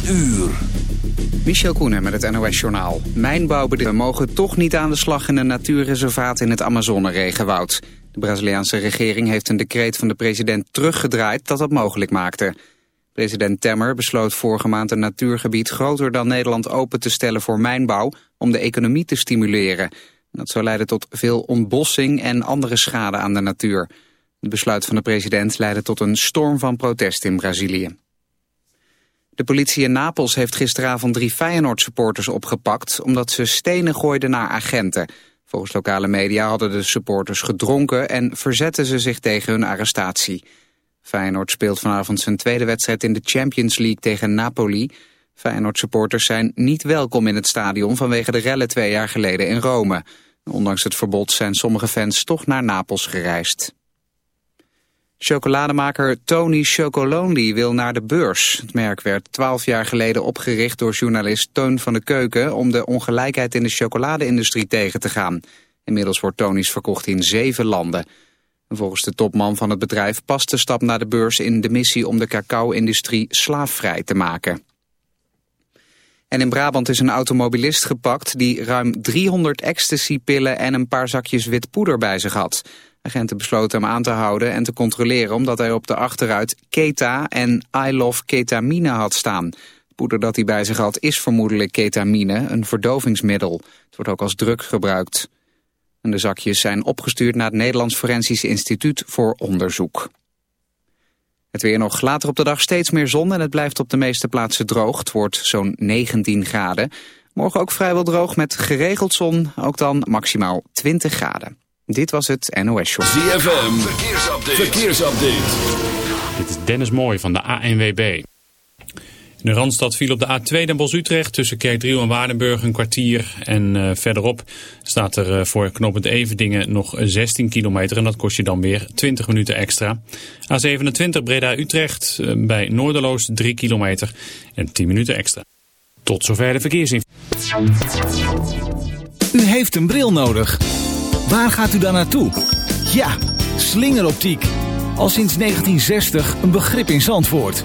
10 uur. Michel Koenen met het NOS-journaal. Mijnbouwbedrijven mogen toch niet aan de slag in een natuurreservaat in het Amazone-regenwoud. De Braziliaanse regering heeft een decreet van de president teruggedraaid dat dat mogelijk maakte. President Temmer besloot vorige maand een natuurgebied groter dan Nederland open te stellen voor mijnbouw om de economie te stimuleren. Dat zou leiden tot veel ontbossing en andere schade aan de natuur. Het besluit van de president leidde tot een storm van protest in Brazilië. De politie in Napels heeft gisteravond drie Feyenoord-supporters opgepakt... omdat ze stenen gooiden naar agenten. Volgens lokale media hadden de supporters gedronken... en verzetten ze zich tegen hun arrestatie. Feyenoord speelt vanavond zijn tweede wedstrijd in de Champions League tegen Napoli. Feyenoord-supporters zijn niet welkom in het stadion... vanwege de rellen twee jaar geleden in Rome. Ondanks het verbod zijn sommige fans toch naar Napels gereisd. Chocolademaker Tony Chocolonely wil naar de beurs. Het merk werd twaalf jaar geleden opgericht door journalist Toon van de Keuken... om de ongelijkheid in de chocoladeindustrie tegen te gaan. Inmiddels wordt Tony's verkocht in zeven landen. Volgens de topman van het bedrijf past de stap naar de beurs in de missie... om de cacao-industrie slaafvrij te maken. En in Brabant is een automobilist gepakt die ruim 300 ecstasy-pillen en een paar zakjes wit poeder bij zich had. Agenten besloten hem aan te houden en te controleren omdat hij op de achteruit Keta en I Love Ketamine had staan. Het poeder dat hij bij zich had is vermoedelijk ketamine, een verdovingsmiddel. Het wordt ook als drug gebruikt. En de zakjes zijn opgestuurd naar het Nederlands Forensisch Instituut voor onderzoek. Het weer nog later op de dag steeds meer zon en het blijft op de meeste plaatsen droog. Het wordt zo'n 19 graden. Morgen ook vrijwel droog met geregeld zon, ook dan maximaal 20 graden. Dit was het NOS Show. ZFM, verkeersupdate. verkeersupdate. Dit is Dennis Mooij van de ANWB. De Randstad viel op de A2 Den Bosch-Utrecht tussen Kerkdriel en Waardenburg een kwartier. En uh, verderop staat er uh, voor knooppunt Evendingen nog 16 kilometer. En dat kost je dan weer 20 minuten extra. A27 Breda-Utrecht uh, bij Noorderloos 3 kilometer en 10 minuten extra. Tot zover de verkeersinformatie. U heeft een bril nodig. Waar gaat u dan naartoe? Ja, slingeroptiek. Al sinds 1960 een begrip in Zandvoort.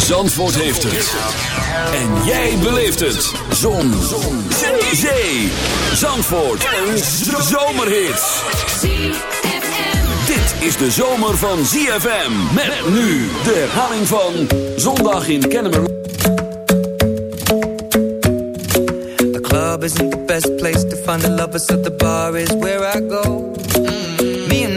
Zandvoort heeft het. En jij beleeft het. Zon. Zon. Zee. Zee. Zandvoort. Een zomerhit. Dit is de zomer van ZFM. Met nu de herhaling van Zondag in Kennemer. The club isn't the best place to find the lovers, so the bar is where I go.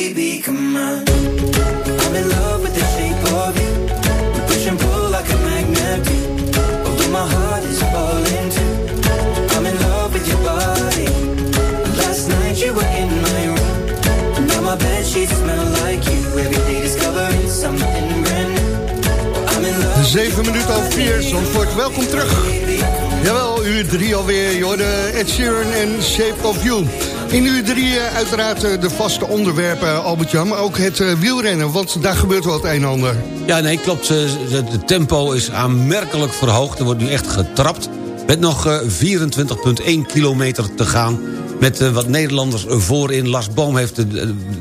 baby. Come on. I'm in love with the shape of you. We push and pull like a magnet do. Although my heart is falling too. I'm in love with your body. Last night you were in my room. And now my bed sheets smell like you. Every day discovering something brand new. I'm in love. 7 minuten over 4, Zandvoort, welkom terug. Jawel, uur 3 alweer. Je hoorde Ed Sheeran en Shape of You. In uur 3 uiteraard eh, de vaste onderwerpen, Albert-Jan... maar ook het eh, wielrennen, want daar gebeurt wel het een en ander. Ja, nee, klopt. De tempo is aanmerkelijk verhoogd. Er wordt nu echt getrapt. Met nog eh, 24,1 kilometer te gaan. Met eh, wat Nederlanders voorin. Lars Boom heeft, eh,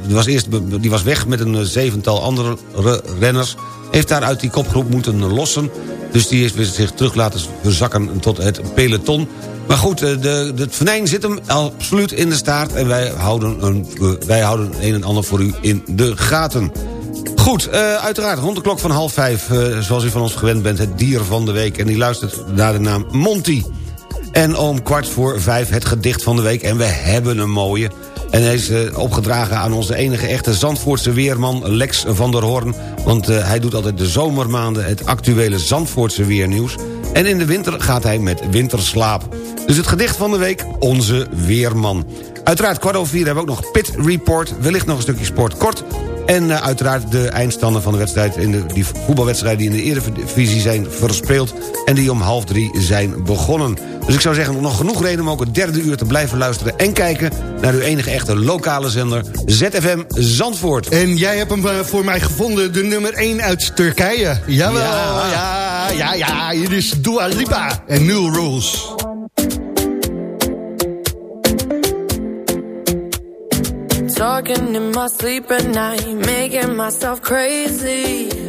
was eerst, die was weg met een eh, zevental andere re- renners. Heeft daar uit die kopgroep moeten lossen. Dus die heeft zich terug laten verzakken tot het peloton. Maar goed, eh, de, het venijn zit hem absoluut in de staart. En wij houden, een, wij houden een en ander voor u in de gaten. Goed, uh, uiteraard rond de klok van half vijf... Uh, zoals u van ons gewend bent, het dier van de week. En die luistert naar de naam Monty. En om kwart voor vijf het gedicht van de week. En we hebben een mooie. En hij is opgedragen aan onze enige echte Zandvoortse weerman Lex van der Hoorn. Want hij doet altijd de zomermaanden het actuele Zandvoortse weernieuws. En in de winter gaat hij met winterslaap. Dus het gedicht van de week, onze weerman. Uiteraard kwart vier hebben we ook nog Pit Report. Wellicht nog een stukje sport kort. En uh, uiteraard de eindstanden van de wedstrijd... In de, die voetbalwedstrijden die in de Eredivisie zijn verspeeld... en die om half drie zijn begonnen. Dus ik zou zeggen, nog genoeg reden om ook het derde uur te blijven luisteren... en kijken naar uw enige echte lokale zender ZFM Zandvoort. En jij hebt hem uh, voor mij gevonden, de nummer 1 uit Turkije. Jawel, ja, ja, ja, ja. Hier is Dua Lipa en New Rules. Talking in my sleep at night, making myself crazy.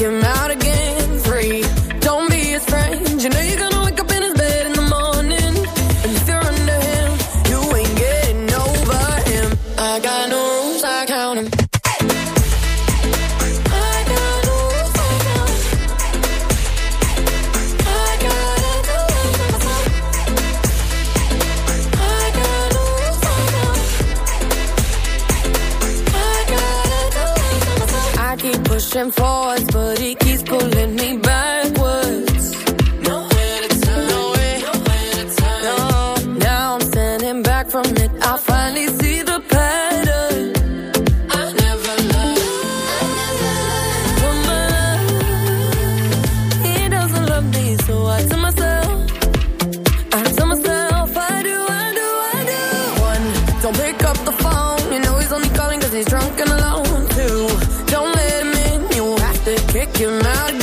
came out again. came out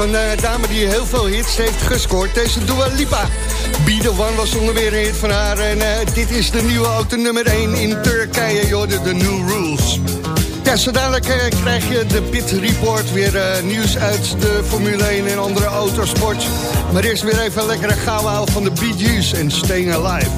Zo'n eh, dame die heel veel hits heeft gescoord. Deze Dua Lipa. Be The One was onder meer een hit van haar. En eh, dit is de nieuwe auto nummer 1 in Turkije. Jorden, de New Rules. Ja, zo dadelijk eh, krijg je de Pit Report. Weer nieuws uit de Formule 1 en andere autosport. Maar eerst weer even een lekkere gauwhaal van de Bee en Staying Alive.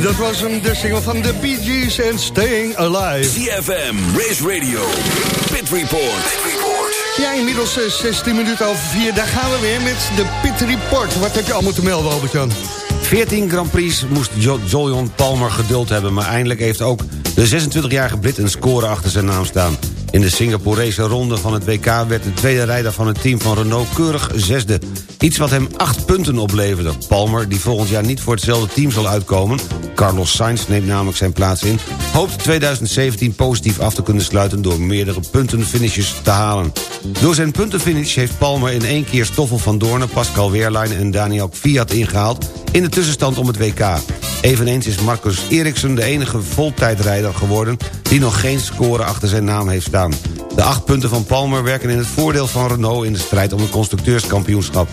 En dat was hem, de single van de Bee Gees en Staying Alive. CFM, Race Radio, Pit Report. Ja, inmiddels eh, 16 minuten over 4. Daar gaan we weer met de Pit Report. Wat heb je allemaal te melden, Albert-Jan? 14 Grand Prix moest Jo- Jolyon Palmer geduld hebben... maar eindelijk heeft ook de 26-jarige Brit een score achter zijn naam staan. In de Singaporese ronde van het WK werd de tweede rijder van het team van Renault keurig zesde. Iets wat hem acht punten opleverde. Palmer, die volgend jaar niet voor hetzelfde team zal uitkomen... Carlos Sainz neemt namelijk zijn plaats in... hoopt 2017 positief af te kunnen sluiten... door meerdere puntenfinishes te halen. Door zijn puntenfinish heeft Palmer in één keer Stoffel van Doornen... Pascal Wehrlein en Daniel Fiat ingehaald... in de tussenstand om het WK. Eveneens is Marcus Eriksen de enige voltijdrijder geworden... die nog geen score achter zijn naam heeft staan. De acht punten van Palmer werken in het voordeel van Renault... in de strijd om het constructeurskampioenschap.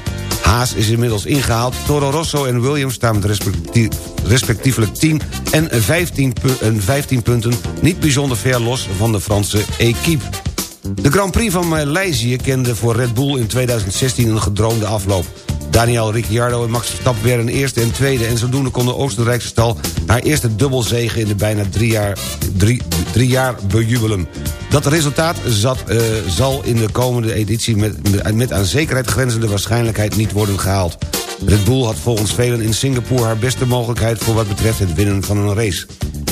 Haas is inmiddels ingehaald. Toro Rosso en Williams staan met respectie- respectievelijk 10 en 15, pu- en 15 punten... niet bijzonder ver los van de Franse equipe. De Grand Prix van Maleisië kende voor Red Bull in 2016 een gedroomde afloop. Daniel Ricciardo en Max Verstappen werden eerste en tweede... en zodoende kon de Oostenrijkse stal haar eerste dubbelzege... in de bijna drie jaar, drie, drie jaar bejubelen. Dat resultaat zat, eh, zal in de komende editie... Met, met, aan zekerheid grenzende waarschijnlijkheid niet worden gehaald. Red Bull had volgens velen in Singapore haar beste mogelijkheid... voor wat betreft het winnen van een race.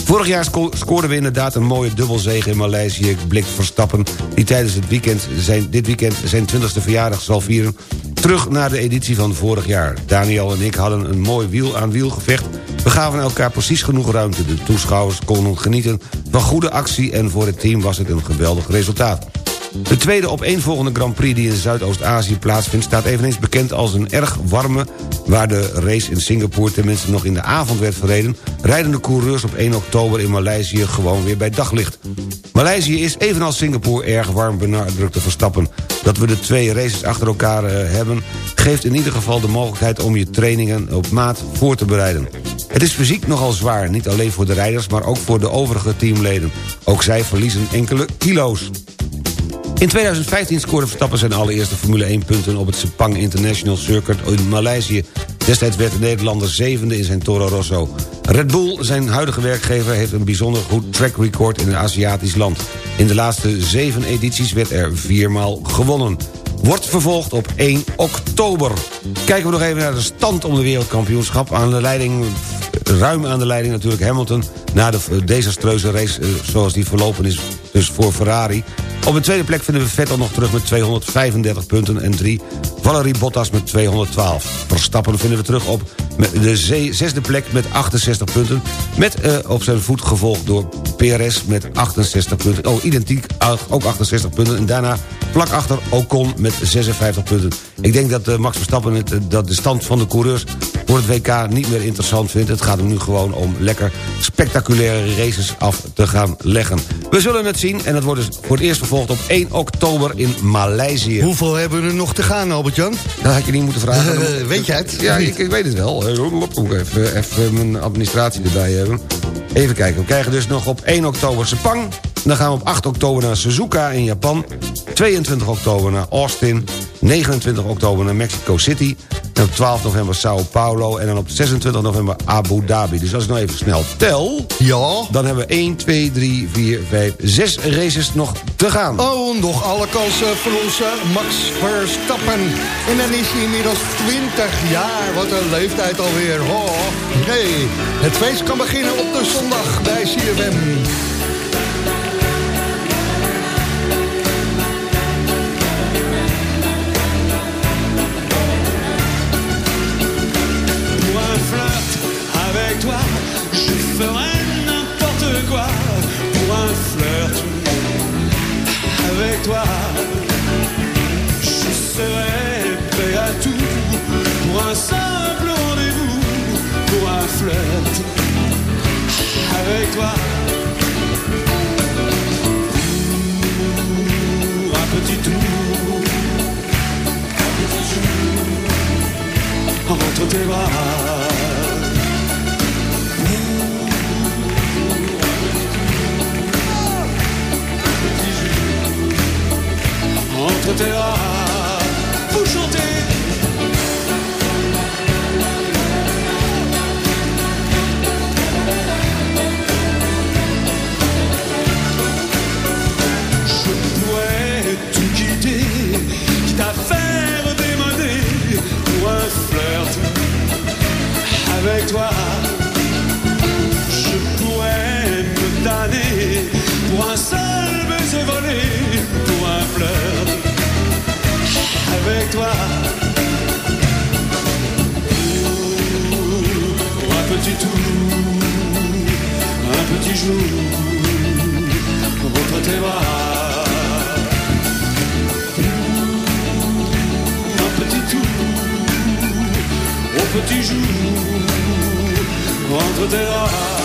Vorig jaar sco- scoorden we inderdaad een mooie dubbelzege in Maleisië... blikt Verstappen, die tijdens het weekend zijn, dit weekend zijn 20e verjaardag zal vieren... terug naar de editie van vorig jaar. Daniel en ik hadden een mooi wiel aan wiel gevecht. We gaven elkaar precies genoeg ruimte. De toeschouwers konden genieten van goede actie... en voor het team was het een geweldig resultaat. De tweede opeenvolgende Grand Prix die in Zuidoost-Azië plaatsvindt... staat eveneens bekend als een erg warme... waar de race in Singapore tenminste nog in de avond werd verreden... rijden de coureurs op 1 oktober in Maleisië gewoon weer bij daglicht. Maleisië is evenals Singapore erg warm benadrukte Verstappen. Dat we de twee races achter elkaar eh, hebben... geeft in ieder geval de mogelijkheid om je trainingen op maat voor te bereiden. Het is fysiek nogal zwaar, niet alleen voor de rijders... maar ook voor de overige teamleden. Ook zij verliezen enkele kilo's. In 2015 scoorde Verstappen zijn allereerste Formule 1 punten... op het Sepang International Circuit in Maleisië. Destijds werd de Nederlander zevende in zijn Toro Rosso. Red Bull, zijn huidige werkgever, heeft een bijzonder goed track record in een Aziatisch land. In de laatste zeven edities werd er viermaal gewonnen. Wordt vervolgd op 1 oktober. Kijken we nog even naar de stand om de wereldkampioenschap. Aan de leiding, ruim aan de leiding natuurlijk Hamilton... na de desastreuze race eh, zoals die verlopen is dus voor Ferrari. Op de tweede plek vinden we Vettel nog terug met 235 punten... en drie Valerie Bottas met 212. Verstappen vinden we terug op de ze- zesde plek met 68 punten... met eh, op zijn voet gevolgd door PRS met 68 punten. Oh, identiek, ook 68 punten. En daarna vlak achter Ocon met 56 punten. Ik denk dat eh, Max Verstappen het, eh, dat de stand van de coureurs... voor het WK niet meer interessant vindt. Het gaat hem nu gewoon om lekker spectaculaire races af te gaan leggen. We zullen het zien en dat wordt dus voor het eerst vervolgd op 1 oktober in Maleisië. Hoeveel hebben we er nog te gaan, Albert-Jan? Dat had je niet moeten vragen. Eh, weet jij het? Ja, ik, ik weet het wel. Even, even mijn administratie erbij hebben. Even kijken, we krijgen dus nog op 1 oktober Sepang. Dan gaan we op 8 oktober naar Suzuka in Japan. 22 oktober naar Austin. 29 oktober naar Mexico City. En op 12 november Sao Paulo. En dan op 26 november Abu Dhabi. Dus als ik nou even snel tel... Ja. Dan hebben we 1, 2, 3, 4, 5, 6 races nog te gaan. Oh, nog alle kansen voor onze Max Verstappen. En dan is hij inmiddels 20 jaar. Wat een leeftijd alweer. Oh, nee. Het feest kan beginnen op de zondag bij CFM. Je serai prêt à tout. Pour un simple rendez-vous, pour un flirt avec toi. Pour un petit tour, un petit jour entre tes bras. entre tes bras pour chanter. Je pourrais tout quitter, quitte à faire démoder pour un flirt avec toi. Un petit tour, un petit jour, entre tes bras. Un petit tour, au petit jour, entre tes bras.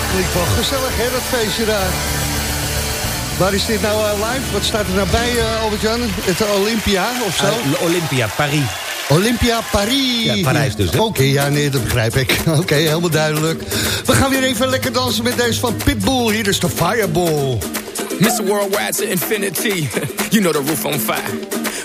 Dat klinkt wel gezellig, hè, dat feestje daar. Waar is dit nou eh, live? Wat staat er nou bij, eh, Albert-Jan? Het Olympia of zo? Uh, Olympia, Paris. Olympia Paris. Ja, Parijs dus? Oké, ja, nee, dat begrijp ik. Oké, helemaal duidelijk. We gaan weer even lekker dansen met deze van Pitbull. Hier is de Fireball. Mr. Worldwide to infinity. you know the roof on fire.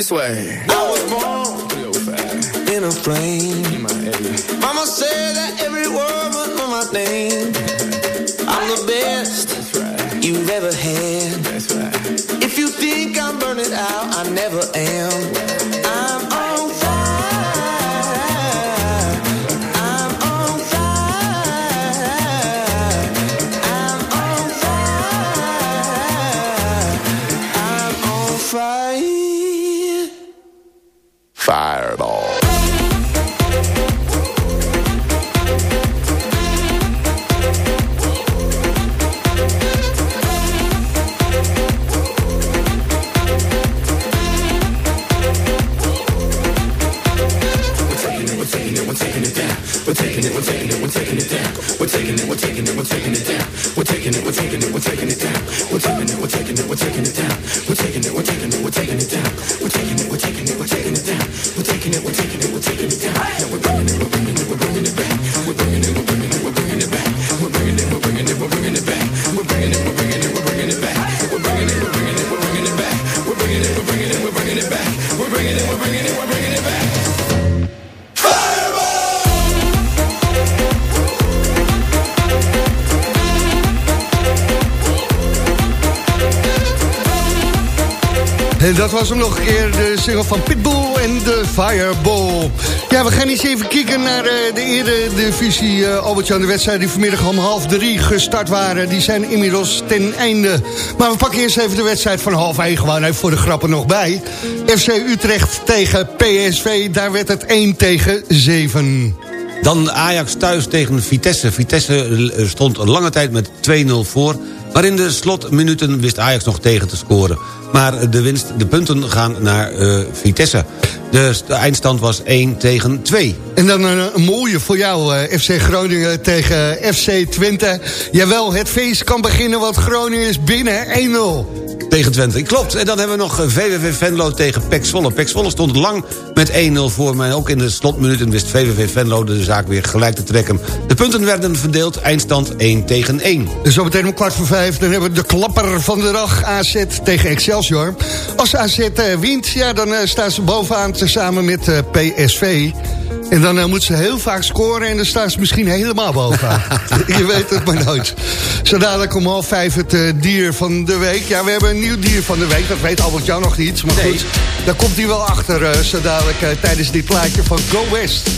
This way. En dat was hem nog een keer, de single van Pitbull en de Fireball. Ja, we gaan eens even kijken naar eh, de eredivisie. Uh, Albert-Jan, de wedstrijden die vanmiddag om half drie gestart waren... die zijn inmiddels ten einde. Maar we pakken eerst even de wedstrijd van half één gewoon even voor de grappen nog bij. FC Utrecht tegen PSV, daar werd het 1 tegen 7. Dan Ajax thuis tegen Vitesse. Vitesse eh, stond lange tijd met 2-0 voor... maar in de slotminuten wist Ajax nog tegen te scoren. Maar de, winst, de punten gaan naar uh, Vitesse. De, de, eindstand was 1 tegen 2. En dan een, mooie voor jou, uh, FC Groningen tegen FC Twente. Jawel, het feest kan beginnen, want Groningen is binnen 1-0 tegen Twente. Klopt. En dan hebben we nog VVV Venlo tegen Pek Zwolle. Pek Zwolle stond lang met 1-0 voor, maar ook in de slotminuten wist VVV Venlo de zaak weer gelijk te trekken. De punten werden verdeeld, eindstand 1 tegen 1. Dus zometeen om kwart voor vijf, dan hebben we de klapper van de dag AZ tegen Excelsior. Als AZ uh, wint, ja, dan uh, staan ze bovenaan samen met PSV. En dan uh, moeten ze heel vaak scoren en dan staan ze misschien helemaal bovenaan. Je weet het maar nooit. Zo dadelijk om half vijf het uh, dier van de week. Ja, we hebben een nieuw dier van de week. Dat weet Albert Jan nog niet. Maar nee. goed, daar komt hij wel achter uh, zo dadelijk uh, tijdens dit plaatje van Go West.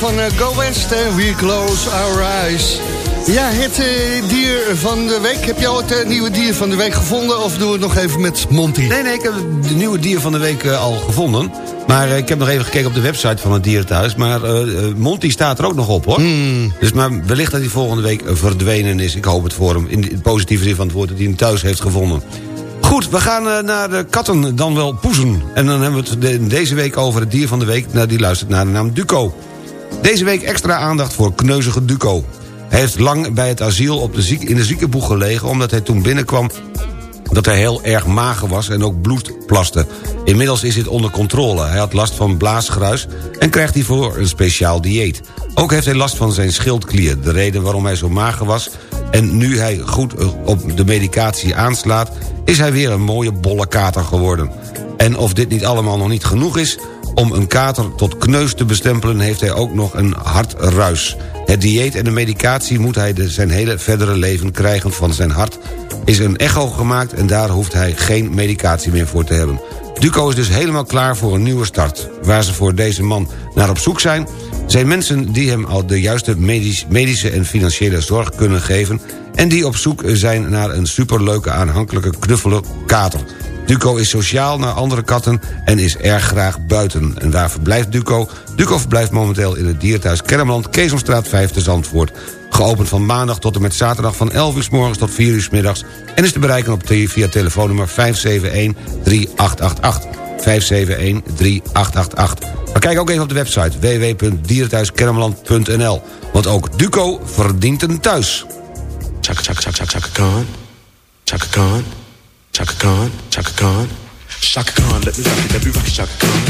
Van eh, Go West en We Close Our Eyes. Ja, het eh, dier van de week. Heb je al het eh, nieuwe dier van de week gevonden? Of doen we het nog even met Monty? Nee, nee, ik heb de nieuwe dier van de week al gevonden. Maar ik heb nog even gekeken op de website van het dierenthuis. Maar Monty staat er ook nog op, hoor. Hmm. Dus maar wellicht dat hij volgende week verdwenen is. Ik hoop het voor hem. In de positieve zin van het woord dat hij hem thuis heeft gevonden. Goed, we gaan naar de katten, dan wel poezen. En dan hebben we het de- deze week over het dier van de week. Nou, die luistert naar de naam Duco. Deze week extra aandacht voor kneuzige Duco. Hij heeft lang bij het asiel op de ziek, in de ziekenboeg gelegen... omdat hij toen binnenkwam dat hij heel erg mager was en ook bloed plaste. Inmiddels is dit onder controle. Hij had last van blaasgruis en krijgt hiervoor een speciaal dieet. Ook heeft hij last van zijn schildklier. De reden waarom hij zo mager was... en nu hij goed eh, op de medicatie aanslaat... is hij weer een mooie bolle kater geworden. En of dit niet allemaal nog niet genoeg is... om een kater tot kneus te bestempelen... heeft hij ook nog een hartruis. Het dieet en de medicatie moet hij de, zijn hele verdere leven krijgen van zijn hart is een echo gemaakt en daar hoeft hij geen medicatie meer voor te hebben. Duco is dus helemaal klaar voor een nieuwe start. Waar ze voor deze man naar op zoek zijn... zijn mensen die hem al de juiste medisch, medische en financiële zorg kunnen geven... en die op zoek zijn naar een superleuke aanhankelijke knuffele kater. Duco is sociaal naar andere katten en is erg graag buiten. En waar verblijft Duco? Duco verblijft momenteel in het dierenthuis Kermeland... Keesomstraat 5 te Zandvoort. Geopend van maandag tot en met zaterdag van 11 uur s morgens tot 4 uur s middags... en is te bereiken op via telefoonnummer 571-3888. 571-3888. Maar kijk ook even op de website www.dierenthuiskermeland.nl. Want ook Duco verdient een thuis. Chaka chaka chaka chaka chaka. Chaka Khan. Chaka Khan. Chaka Khan. Let me rock it, let me rock it, Chaka Khan.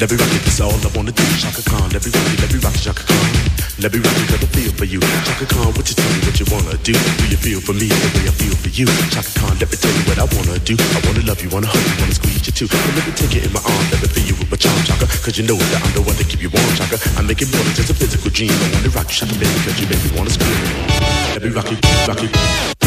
Let me rock it, that's all I wanna do. Chaka Khan, let me rock it, let me rock it, Chaka Khan. Let me rock it, cause I feel for you. Chaka Khan, what you tell me what you wanna do? Do you feel for me the way I feel for you? Chaka Khan, let me tell you what I wanna do. I wanna love you, wanna hug you, wanna squeeze you too. And let me take it in my arms, let me feel you with my charm, Chaka. Cause you know that I'm the one to keep you warm, Chaka. I make it more than just a physical dream. I wanna rock you, Chaka, baby, cause you make me wanna scream. Let me rock it, rock it.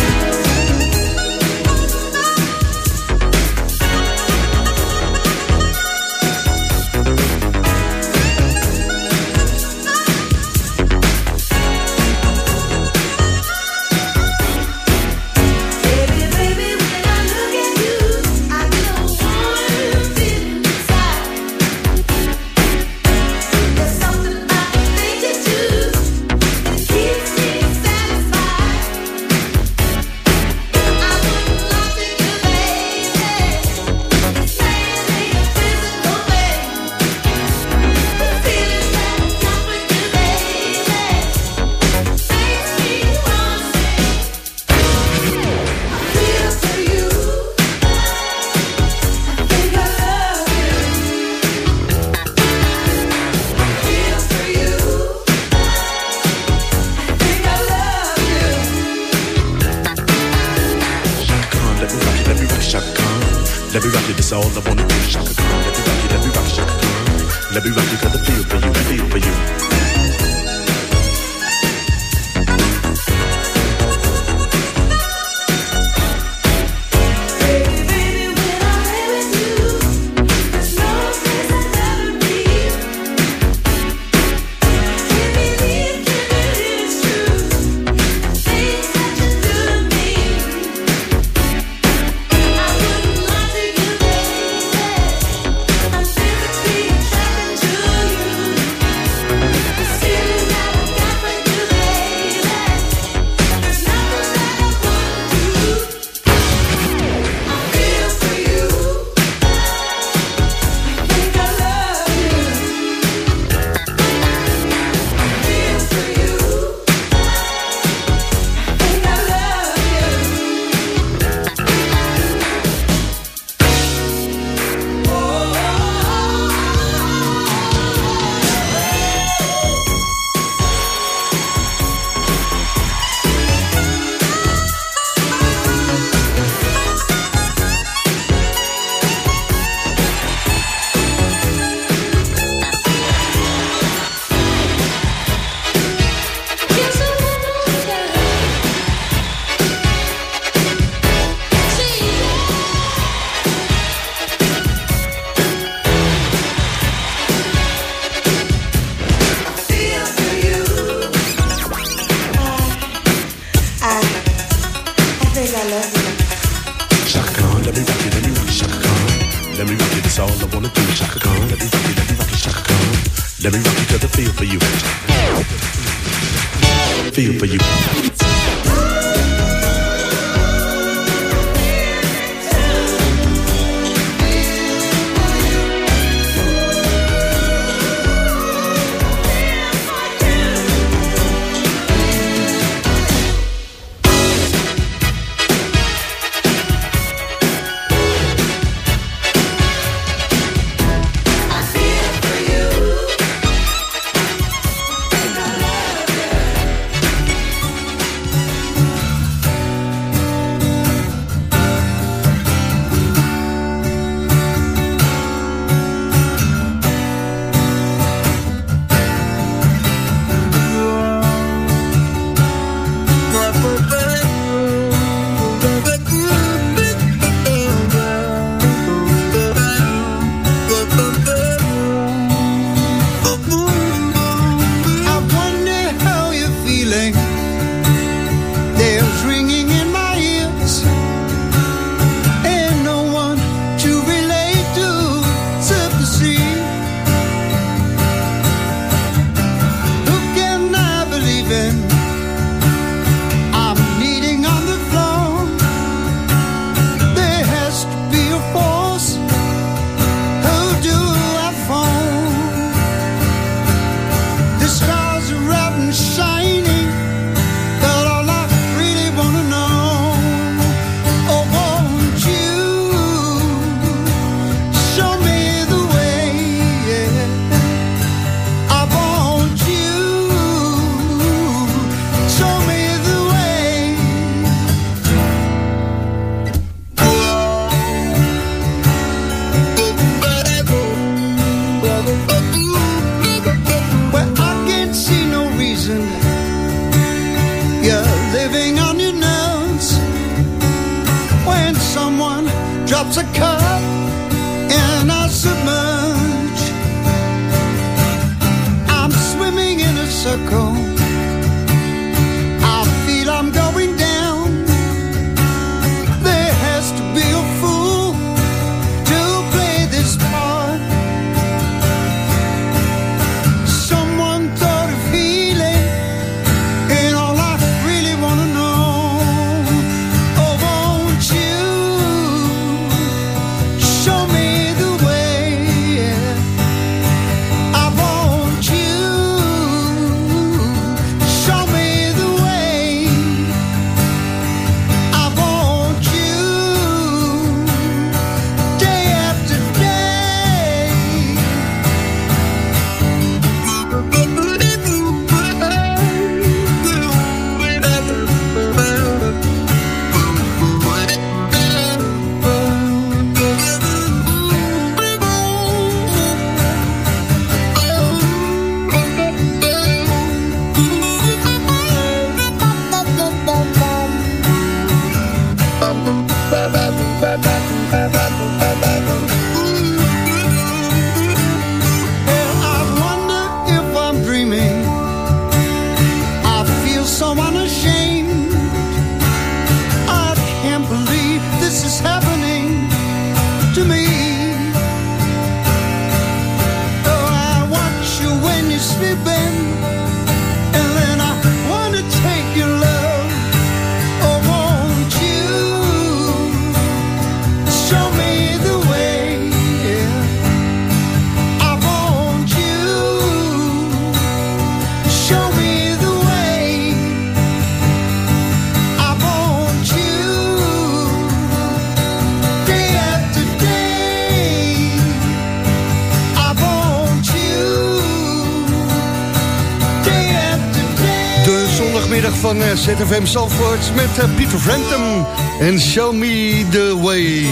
ZFM Zalvoort met eh, Pieter Frampton en Show Me The Way.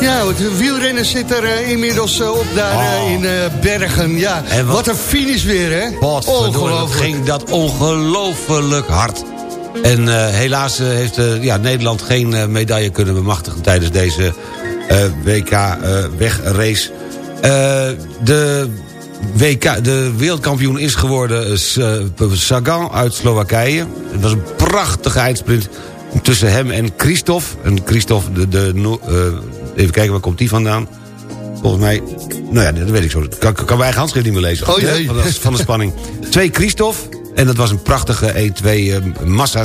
Ja, het wielrennen zit er eh, inmiddels eh, op daar oh. in Bergen. Ja, en wat, een finish weer, hè? Wat ongelooflijk. ging dat ongelooflijk hard. En helaas heeft ja, Nederland geen medaille kunnen bemachtigen... tijdens deze WK-wegrace. de WK, de wereldkampioen is geworden Sagan uit Slowakije. Het was een prachtige eindsprint tussen hem en Christophe. En Christophe, de, de eh, even kijken, waar komt die vandaan? Volgens mij, nou ja, dat weet ik zo. Ik kan, kan mijn eigen handschrift niet meer lezen. Oh, jee. Van, de, spanning. Twee Christophe. En dat was een prachtige E-2 eh, massa.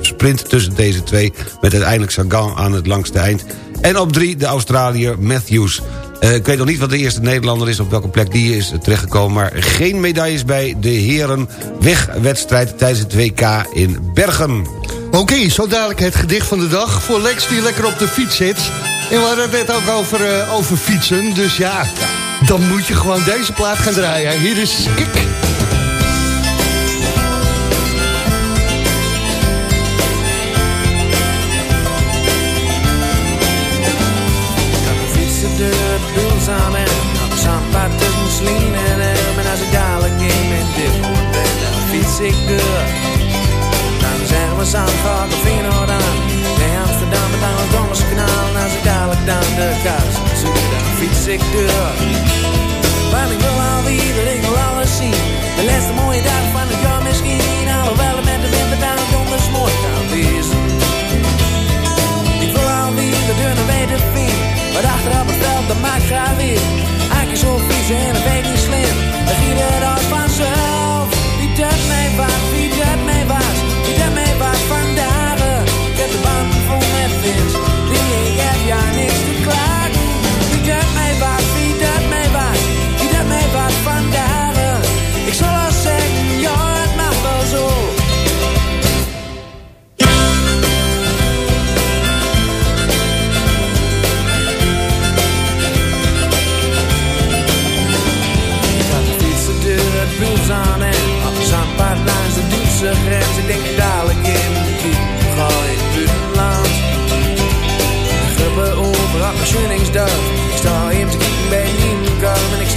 sprint tussen deze twee. Met uiteindelijk Sagan aan het langste eind. En op drie de Australiër Matthews. Eh, ik weet nog niet wat de eerste Nederlander is... op welke plek die is terechtgekomen... maar geen medailles bij de heren wegwedstrijd... tijdens het WK in Bergen. Oké, zo dadelijk het gedicht van de dag voor Lex die lekker op de fiets zit. En we hadden het net ook over, eh, over fietsen, dus ja, dan moet je gewoon deze plaat gaan draaien. Hier is Kik.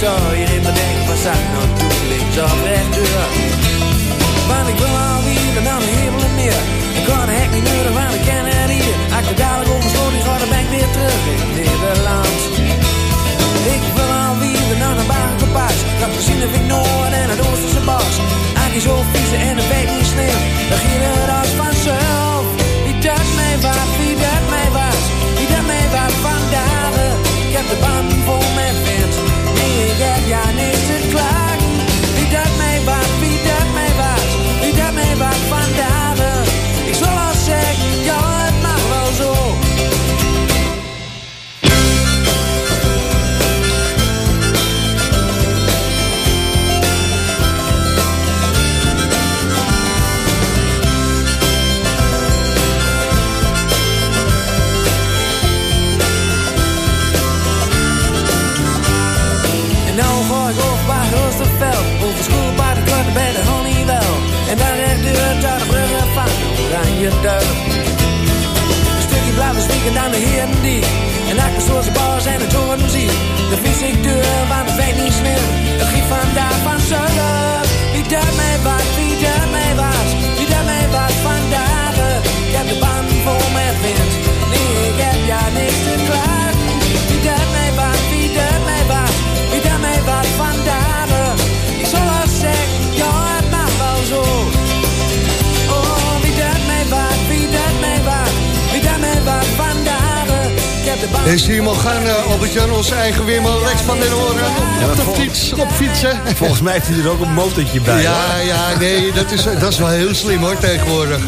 In mijn denk van zak nou toe, links of rechtdoor. Want ik wil alweer naar de hemel en meer. Ik kan de hek niet meer, want ik ken het hier. Ik dadelijk oversloot, ik ga dan ben ik weer terug in Nederland. Ik wil alweer naar een bagenpaas. Ga gezien of ik Noord en het Oosterse bos. Aki zo fietsen en het weet niet slim. Dan ging het als vanzelf. Wie dat mij was, wie dat mij was. Wie dat mij was vandaag. Ik heb de band vol met ik heb ja niks Een stukje blijven spieken aan de heren die. En ik zoals bars en de toren zie. De fiets ik deur, want het weet niet slim Het giet vandaag van zuiden. Wie mij was, wie mij was. Wie mij was vandaag. Ik heb de band vol met wind. Nee, ik heb ja niks te klagen En zie je hem al gaan, eh, Albert-Jan, onze eigen weerman Lex van den Horen. Op de fiets, op fietsen. Volgens mij heeft hij er ook een motortje bij. Ja, hoor. ja, nee, dat is, dat is wel heel slim hoor, tegenwoordig.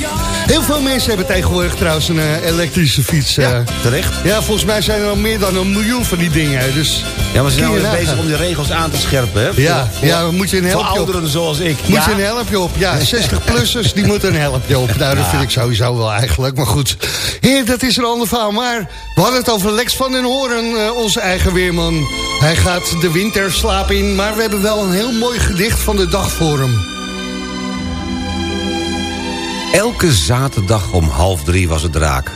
Heel veel mensen hebben tegenwoordig trouwens een eh, elektrische fiets. eh. terecht. Ja, volgens mij zijn er al meer dan een miljoen van die dingen. Dus Ja, maar ze zijn nou bezig om de regels aan te scherpen, hè? Ja, Voor- ja, moet je een Voor helpje op. ouderen zoals ik. Moet ja. je een helpje op. Ja, 60-plussers, die moeten een helpje op. Nou, dat Ja. vind ik sowieso wel eigenlijk. Maar goed, Heer, dat is een ander verhaal. Maar we hadden het over Lex van den Hoorn, eh, onze eigen weerman. Hij gaat de winterslaap in, maar we hebben wel een heel mooi gedicht van de dag voor hem. Elke zaterdag om half drie was het raak.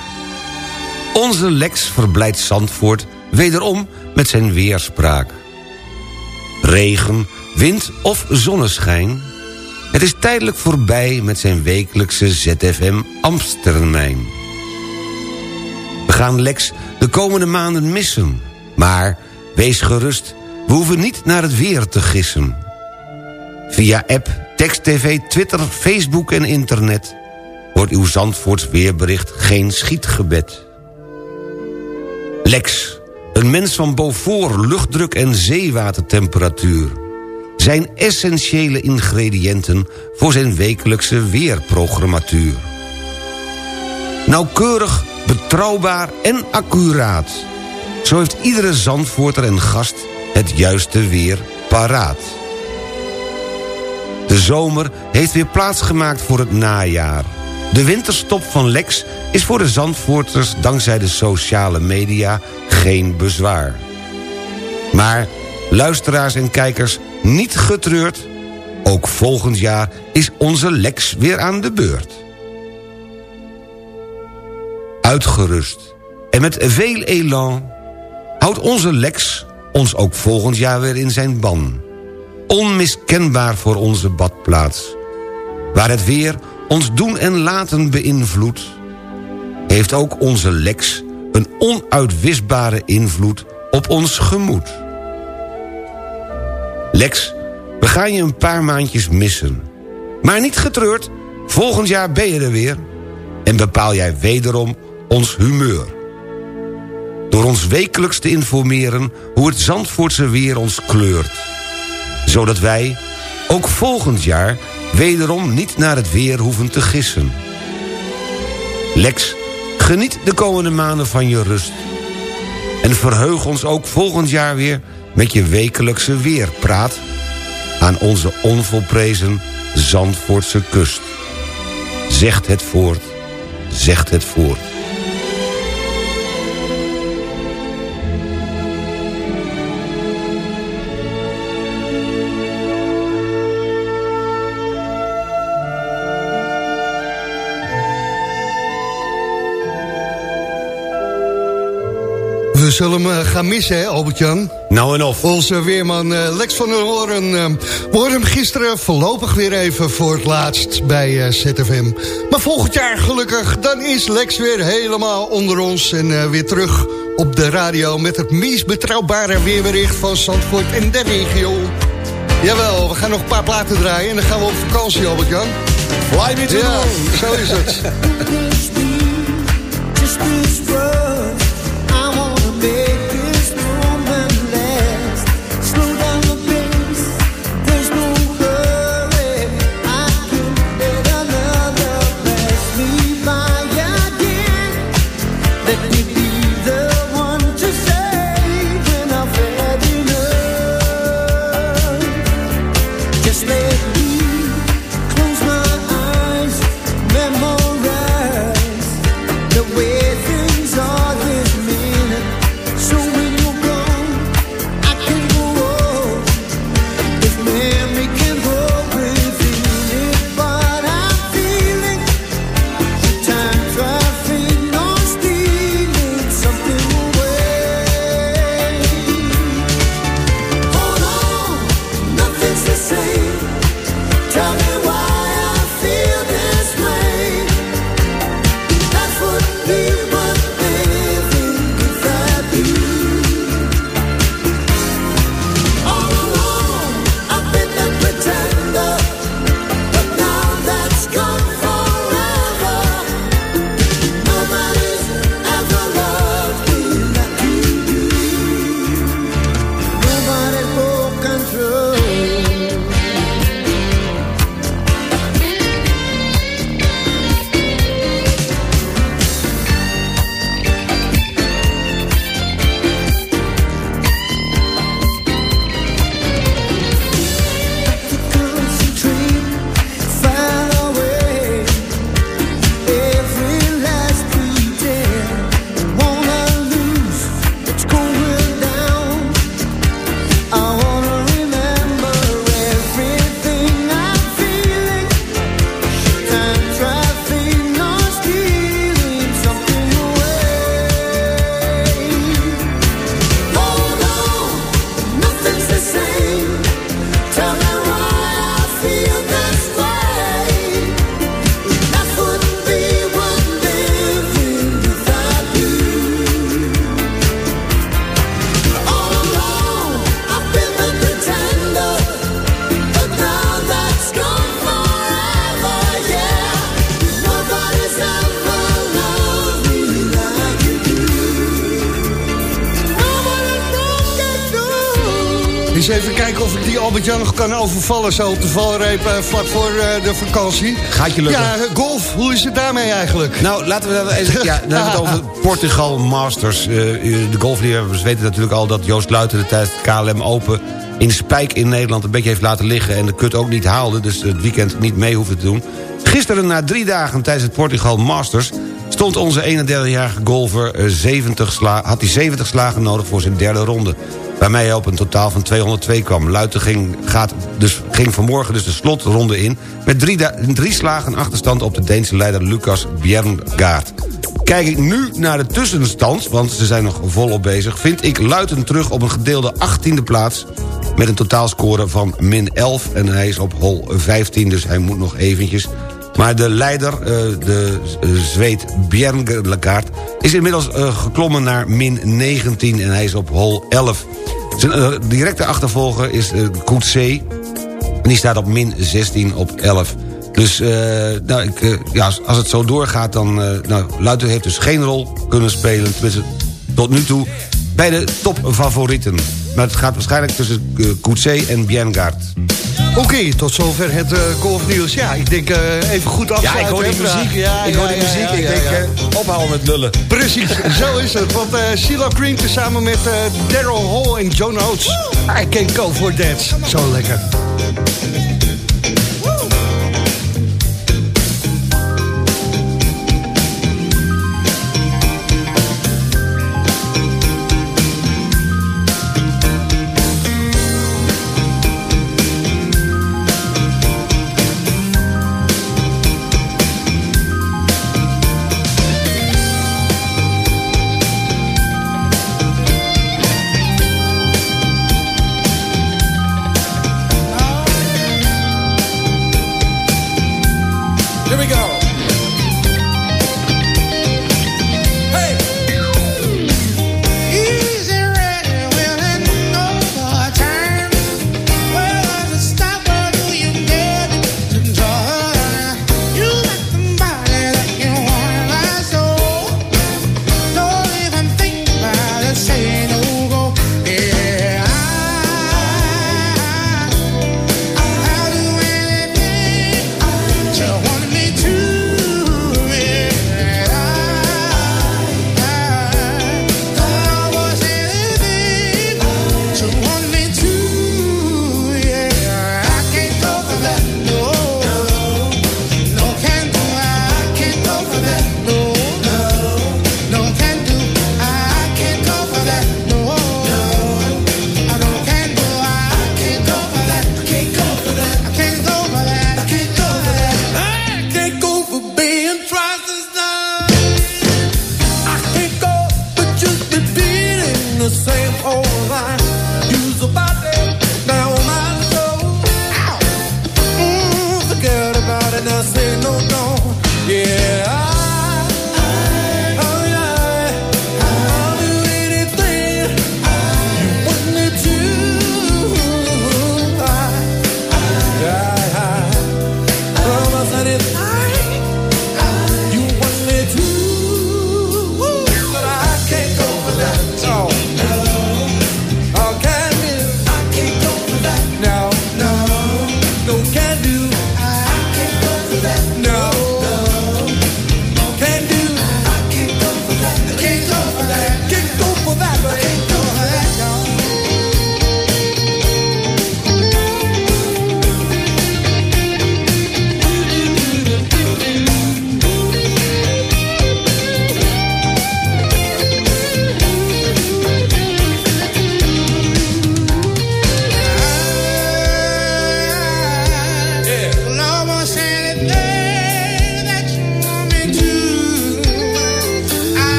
Onze Lex verblijdt Zandvoort wederom met zijn weerspraak. Regen, wind of zonneschijn... het is tijdelijk voorbij met zijn wekelijkse ZFM Amstermijn. We gaan Lex de komende maanden missen... maar wees gerust, we hoeven niet naar het weer te gissen... Via app, tekst, tv, Twitter, Facebook en internet... wordt uw Zandvoorts weerbericht geen schietgebed. Lex, een mens van Beaufort, luchtdruk en zeewatertemperatuur... zijn essentiële ingrediënten voor zijn wekelijkse weerprogrammatuur. Nauwkeurig, betrouwbaar en accuraat. Zo heeft iedere Zandvoorter en gast het juiste weer paraat. De zomer heeft weer plaatsgemaakt voor het najaar. De winterstop van Lex is voor de Zandvoorters dankzij de sociale media geen bezwaar. Maar luisteraars en kijkers niet getreurd... ook volgend jaar is onze Lex weer aan de beurt. Uitgerust en met veel elan... houdt onze Lex ons ook volgend jaar weer in zijn ban. Onmiskenbaar voor onze badplaats. Waar het weer ons doen en laten beïnvloedt... heeft ook onze Lex een onuitwisbare invloed op ons gemoed. Lex, we gaan je een paar maandjes missen. Maar niet getreurd, volgend jaar ben je er weer... en bepaal jij wederom ons humeur. Door ons wekelijks te informeren hoe het Zandvoortse weer ons kleurt. Zodat wij, ook volgend jaar, wederom niet naar het weer hoeven te gissen. Lex, geniet de komende maanden van je rust. En verheug ons ook volgend jaar weer met je wekelijkse weerpraat... aan onze onvolprezen Zandvoortse kust. Zegt het voort, zegt het voort. Zullen hem eh, gaan missen, hè, Albert-Jan? Nou en of. Onze weerman eh, Lex van der Hoorn. eh, we hoorden hem gisteren voorlopig weer even voor het laatst bij eh, ZFM. Maar volgend jaar gelukkig, dan is Lex weer helemaal onder ons... en eh, weer terug op de radio met het meest betrouwbare weerbericht van Zandvoort en de regio. Jawel, we gaan nog een paar platen draaien en dan gaan we op vakantie, Albert-Jan. Fly me to ja, zo is het. Albert-Jan nog kan overvallen... zo op de valreep eh, vlak voor eh, de vakantie. Gaat je lukken. Ja, eh, golf, hoe is het daarmee eigenlijk? Nou, laten we dan eens... Ja, dan hebben we het over Portugal Masters. De golfliefhebbers weten natuurlijk al dat Joost Luiten... tijdens het KLM Open in Spijk in Nederland een beetje heeft laten liggen... en de kut ook niet haalde, dus het weekend niet mee hoefde te doen. Gisteren, na drie dagen tijdens het Portugal Masters... stond onze 31-jarige golfer eh, 70 sla had hij 70 slagen nodig voor zijn derde ronde. Waarmee hij op een totaal van 202 kwam. Luiten ging, gaat dus, ging vanmorgen dus de slotronde in... met drie, drie slagen achterstand op de Deense leider Lucas Bjerngaard. Kijk ik nu naar de tussenstand, want ze zijn nog volop bezig... vind ik Luiten terug op een gedeelde 18e plaats... met een totaalscore van min 11 en hij is op hol 15, dus hij moet nog eventjes... Maar de leider, eh, de eh, Zweed Bjerngaard... is inmiddels eh, geklommen naar min 19 en hij is op hol 11. Zijn directe achtervolger is eh Koetsee. En die staat op min 16 op 11. Dus nou, ik, ja, als, het zo doorgaat, dan... eh nou, Luiten heeft dus geen rol kunnen spelen. Tot nu toe bij de topfavorieten. Maar het gaat waarschijnlijk tussen uh, Koetsee en Bjerngaard. Oké, tot zover het eh, golfnieuws. Ja, ik denk eh, even goed Ja, afsluiten. ik hoor die muziek. Ja, ik ja, hoor die ja, muziek. ja, ik ja, denk, ja. eh, ophouden met lullen. Precies, zo is het. Want uh, CeeLo Green samen met eh, Daryl Hall en John Oates. I can go for that. Zo lekker.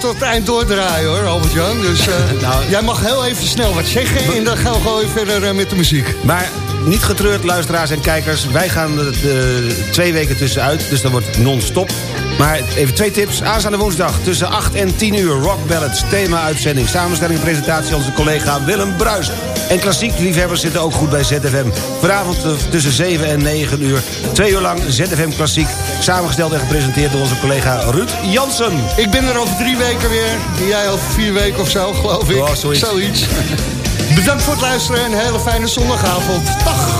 Tot het eind doordraaien hoor, Albert-Jan. Dus eh, Nou, jij mag heel even snel wat zeggen en dan gaan we gewoon verder eh, met de muziek. Maar niet getreurd, luisteraars en kijkers. Wij gaan er de twee weken tussenuit, dus dat wordt non-stop. Maar even twee tips. Aanstaande woensdag tussen 8 en 10 uur. Rock Ballads, thema-uitzending. Samenstelling en presentatie onze collega Willem Bruis. En klassiek liefhebbers zitten ook goed bij ZFM. Vanavond eh, tussen 7 en 9 uur. Twee uur lang ZFM Klassiek. Samengesteld en gepresenteerd door onze collega Ruud Jansen. Ik ben er over drie weken weer. Jij over vier weken of zo, geloof ik. Ja, zoiets. Bedankt voor het luisteren en een hele fijne zondagavond. Dag.